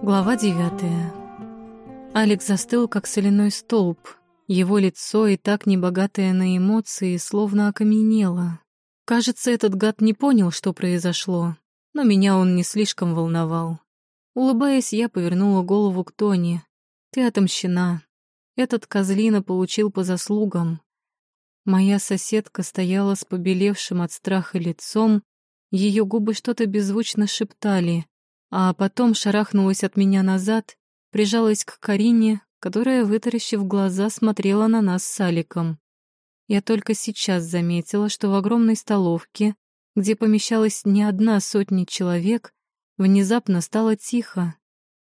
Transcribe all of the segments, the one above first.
Глава девятая. Алекс застыл, как соляной столб. Его лицо, и так небогатое на эмоции, словно окаменело. Кажется, этот гад не понял, что произошло, но меня он не слишком волновал. Улыбаясь, я повернула голову к Тони. «Ты отомщена. Этот козлина получил по заслугам». Моя соседка стояла с побелевшим от страха лицом, ее губы что-то беззвучно шептали, а потом шарахнулась от меня назад, прижалась к Карине, которая, вытаращив глаза, смотрела на нас с Аликом. Я только сейчас заметила, что в огромной столовке, где помещалась не одна сотня человек, внезапно стало тихо.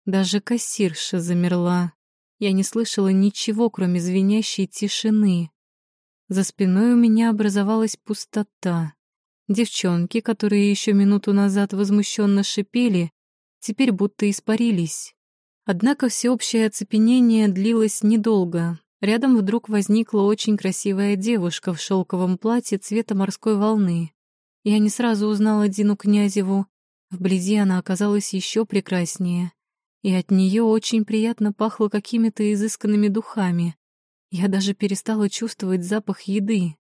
Даже кассирша замерла. Я не слышала ничего, кроме звенящей тишины. За спиной у меня образовалась пустота. Девчонки, которые еще минуту назад возмущенно шипели, теперь будто испарились. Однако всеобщее оцепенение длилось недолго. Рядом вдруг возникла очень красивая девушка в шелковом платье цвета морской волны. Я не сразу узнала Дину Князеву. Вблизи она оказалась еще прекраснее, и от нее очень приятно пахло какими-то изысканными духами. Я даже перестала чувствовать запах еды.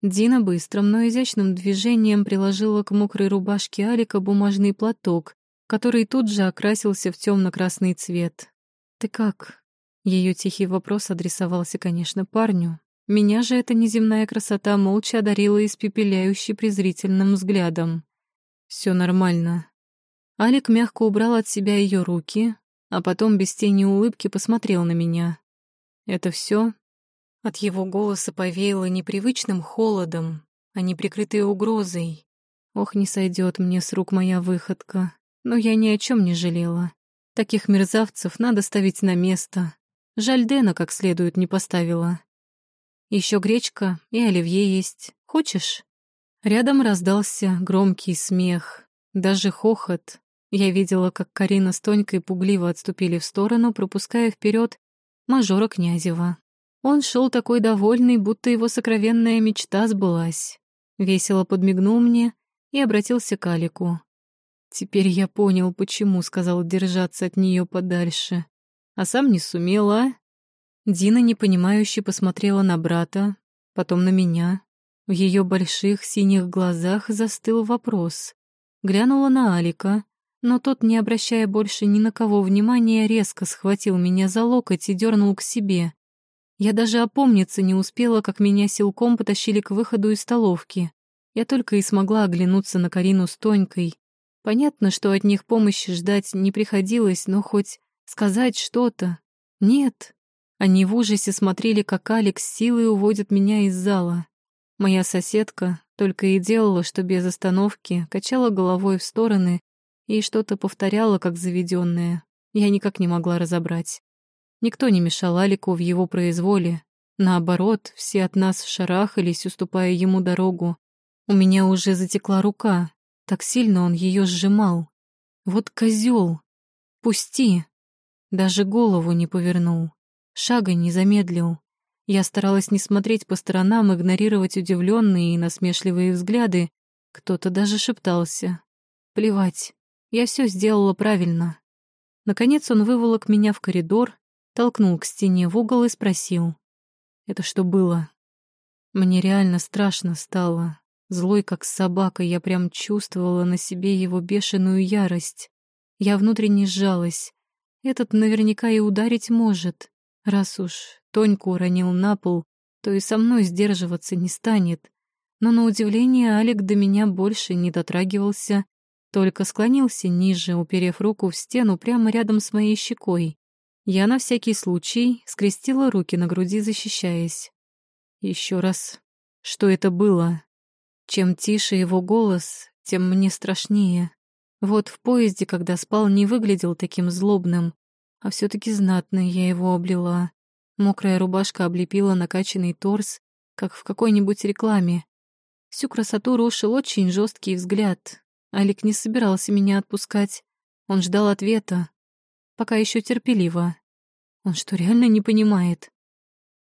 Дина быстрым, но изящным движением приложила к мокрой рубашке Алика бумажный платок, который тут же окрасился в темно-красный цвет. «Ты как?» Ее тихий вопрос адресовался, конечно, парню. Меня же эта неземная красота молча одарила испепеляюще презрительным взглядом. Все нормально». Алик мягко убрал от себя ее руки, а потом без тени улыбки посмотрел на меня. «Это все? От его голоса повеяло непривычным холодом, а неприкрытой угрозой. Ох, не сойдет мне с рук моя выходка. Но я ни о чем не жалела. Таких мерзавцев надо ставить на место. Жаль, Дэна как следует не поставила. Еще гречка и оливье есть. Хочешь? Рядом раздался громкий смех, даже хохот. Я видела, как Карина с Тонькой пугливо отступили в сторону, пропуская вперед мажора Князева. Он шел такой довольный, будто его сокровенная мечта сбылась. Весело подмигнул мне и обратился к Алику. Теперь я понял, почему сказал держаться от нее подальше. А сам не сумела? Дина непонимающе посмотрела на брата, потом на меня. В ее больших синих глазах застыл вопрос. Глянула на Алика, но тот, не обращая больше ни на кого внимания, резко схватил меня за локоть и дернул к себе. Я даже опомниться не успела, как меня силком потащили к выходу из столовки. Я только и смогла оглянуться на Карину с Тонькой. Понятно, что от них помощи ждать не приходилось, но хоть сказать что-то. Нет. Они в ужасе смотрели, как Алекс силой уводит меня из зала. Моя соседка только и делала, что без остановки качала головой в стороны и что-то повторяла, как заведенное. Я никак не могла разобрать. Никто не мешал Алику в его произволе. Наоборот, все от нас шарахались, уступая ему дорогу. У меня уже затекла рука. Так сильно он ее сжимал. Вот козел. Пусти. Даже голову не повернул. Шага не замедлил. Я старалась не смотреть по сторонам, игнорировать удивленные и насмешливые взгляды. Кто-то даже шептался. Плевать. Я все сделала правильно. Наконец он выволок меня в коридор, толкнул к стене в угол и спросил. «Это что было?» Мне реально страшно стало. Злой, как собака, я прям чувствовала на себе его бешеную ярость. Я внутренне сжалась. Этот наверняка и ударить может. Раз уж Тоньку уронил на пол, то и со мной сдерживаться не станет. Но на удивление Алик до меня больше не дотрагивался, только склонился ниже, уперев руку в стену прямо рядом с моей щекой. Я на всякий случай скрестила руки на груди, защищаясь. Еще раз, что это было? Чем тише его голос, тем мне страшнее. Вот в поезде, когда спал, не выглядел таким злобным, а все таки знатно я его облила. Мокрая рубашка облепила накачанный торс, как в какой-нибудь рекламе. Всю красоту рушил очень жесткий взгляд. Алик не собирался меня отпускать. Он ждал ответа, пока еще терпеливо. Он что, реально не понимает?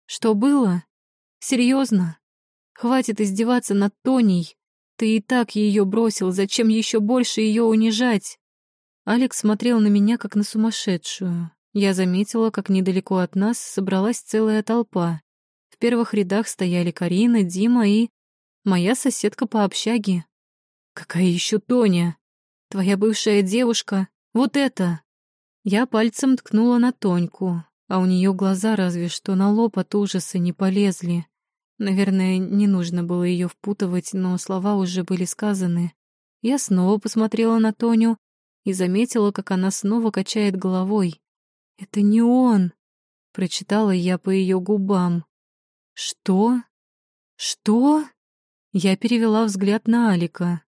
Что было? Серьезно? Хватит издеваться над Тоней. Ты и так ее бросил, зачем еще больше ее унижать? Алекс смотрел на меня, как на сумасшедшую. Я заметила, как недалеко от нас собралась целая толпа. В первых рядах стояли Карина, Дима и... моя соседка по общаге. «Какая еще Тоня? Твоя бывшая девушка? Вот это!» Я пальцем ткнула на Тоньку, а у нее глаза разве что на лоб от ужаса не полезли. Наверное, не нужно было ее впутывать, но слова уже были сказаны. Я снова посмотрела на Тоню и заметила, как она снова качает головой. «Это не он!» — прочитала я по ее губам. «Что? Что?» Я перевела взгляд на Алика.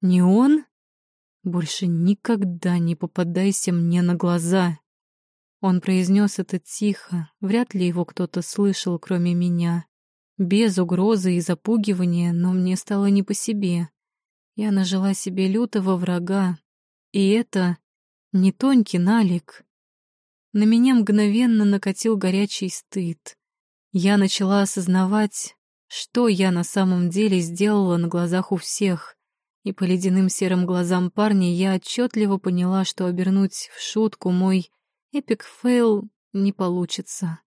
«Не он?» «Больше никогда не попадайся мне на глаза!» Он произнес это тихо, вряд ли его кто-то слышал, кроме меня. Без угрозы и запугивания, но мне стало не по себе. Я нажила себе лютого врага. И это не тонкий налик. На меня мгновенно накатил горячий стыд. Я начала осознавать, что я на самом деле сделала на глазах у всех. И по ледяным серым глазам парня я отчетливо поняла, что обернуть в шутку мой epic fail не получится.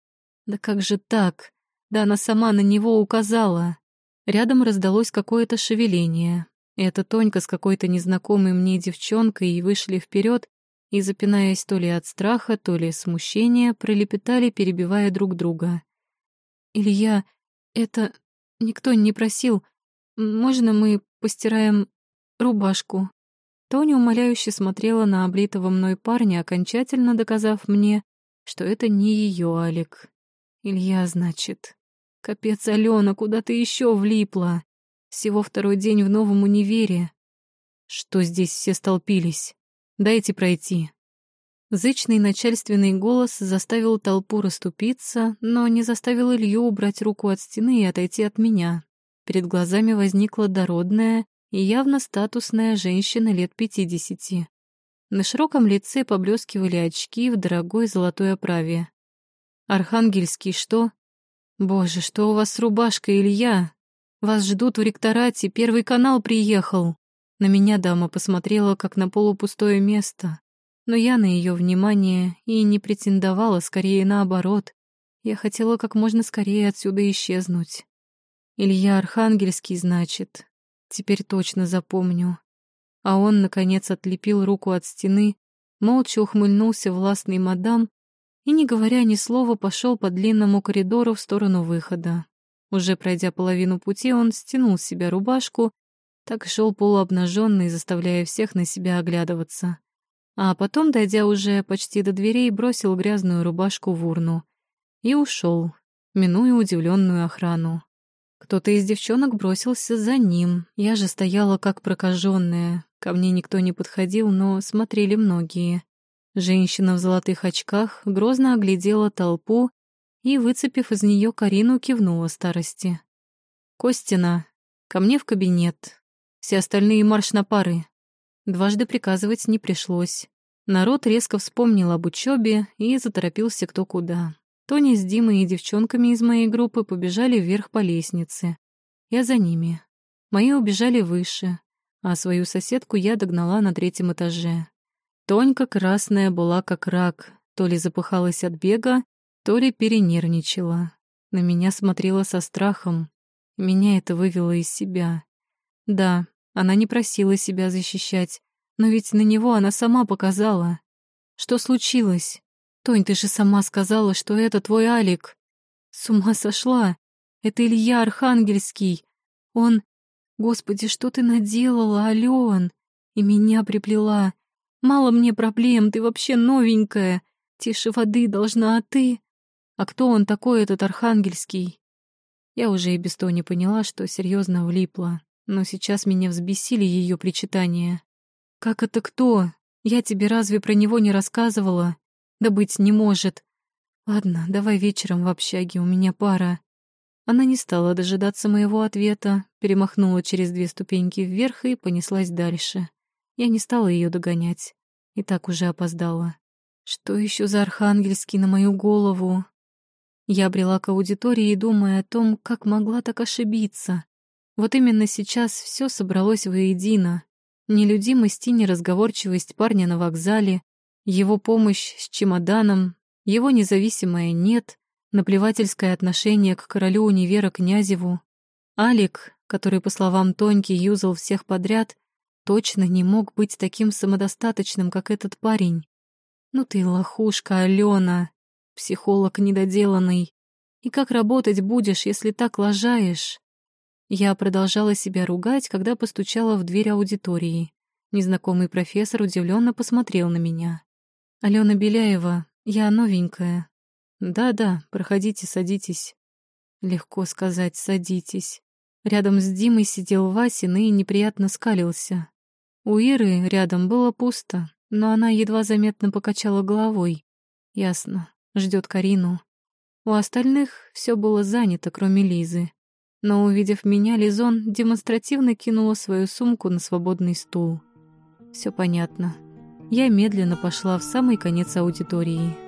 Да как же так? Да она сама на него указала. Рядом раздалось какое-то шевеление. Эта Тонька с какой-то незнакомой мне девчонкой и вышли вперед и, запинаясь то ли от страха, то ли смущения, пролепетали, перебивая друг друга. «Илья, это... никто не просил. Можно мы постираем рубашку?» Тоня умоляюще смотрела на облитого мной парня, окончательно доказав мне, что это не ее Алик. Илья, значит. Капец, Алена, куда ты еще влипла? Всего второй день в новом универе. Что здесь все столпились? Дайте пройти. Зычный начальственный голос заставил толпу расступиться, но не заставил Илью убрать руку от стены и отойти от меня. Перед глазами возникла дородная, и явно статусная женщина лет пятидесяти. На широком лице поблескивали очки в дорогой золотой оправе. «Архангельский, что?» «Боже, что у вас с рубашкой, Илья? Вас ждут в ректорате, Первый канал приехал». На меня дама посмотрела, как на полупустое место, но я на ее внимание и не претендовала, скорее наоборот. Я хотела как можно скорее отсюда исчезнуть. Илья Архангельский, значит, Теперь точно запомню. А он, наконец, отлепил руку от стены, молча ухмыльнулся властный мадам и, не говоря ни слова, пошел по длинному коридору в сторону выхода. Уже пройдя половину пути, он стянул с себя рубашку, так шел полуобнаженный, заставляя всех на себя оглядываться. А потом, дойдя уже почти до дверей, бросил грязную рубашку в урну и ушел, минуя удивленную охрану. Кто-то из девчонок бросился за ним. Я же стояла как прокаженная. Ко мне никто не подходил, но смотрели многие. Женщина в золотых очках грозно оглядела толпу и, выцепив из нее Карину, кивнула старости. «Костина, ко мне в кабинет. Все остальные марш на пары». Дважды приказывать не пришлось. Народ резко вспомнил об учебе и заторопился кто куда. Тони с Димой и девчонками из моей группы побежали вверх по лестнице. Я за ними. Мои убежали выше, а свою соседку я догнала на третьем этаже. Тонька красная была как рак, то ли запыхалась от бега, то ли перенервничала. На меня смотрела со страхом. Меня это вывело из себя. Да, она не просила себя защищать, но ведь на него она сама показала. Что случилось? «Тонь, ты же сама сказала, что это твой Алик». «С ума сошла! Это Илья Архангельский. Он... Господи, что ты наделала, Алён? И меня приплела. Мало мне проблем, ты вообще новенькая. Тише воды должна, а ты... А кто он такой, этот Архангельский?» Я уже и без того не поняла, что серьезно влипла, но сейчас меня взбесили ее причитания. «Как это кто? Я тебе разве про него не рассказывала?» Да быть не может. Ладно, давай вечером в общаге, у меня пара. Она не стала дожидаться моего ответа, перемахнула через две ступеньки вверх и понеслась дальше. Я не стала ее догонять. И так уже опоздала. Что еще за архангельский на мою голову? Я брела к аудитории, думая о том, как могла так ошибиться. Вот именно сейчас все собралось воедино. Нелюдимость и неразговорчивость парня на вокзале, его помощь с чемоданом, его независимое «нет», наплевательское отношение к королю универа Князеву. Алик, который, по словам Тоньки, юзал всех подряд, точно не мог быть таким самодостаточным, как этот парень. Ну ты лохушка, Алена, психолог недоделанный. И как работать будешь, если так лажаешь? Я продолжала себя ругать, когда постучала в дверь аудитории. Незнакомый профессор удивленно посмотрел на меня. «Алена Беляева, я новенькая». «Да-да, проходите, садитесь». Легко сказать «садитесь». Рядом с Димой сидел Васин и неприятно скалился. У Иры рядом было пусто, но она едва заметно покачала головой. Ясно, ждет Карину. У остальных все было занято, кроме Лизы. Но, увидев меня, Лизон демонстративно кинула свою сумку на свободный стул. Все понятно. Я медленно пошла в самый конец аудитории.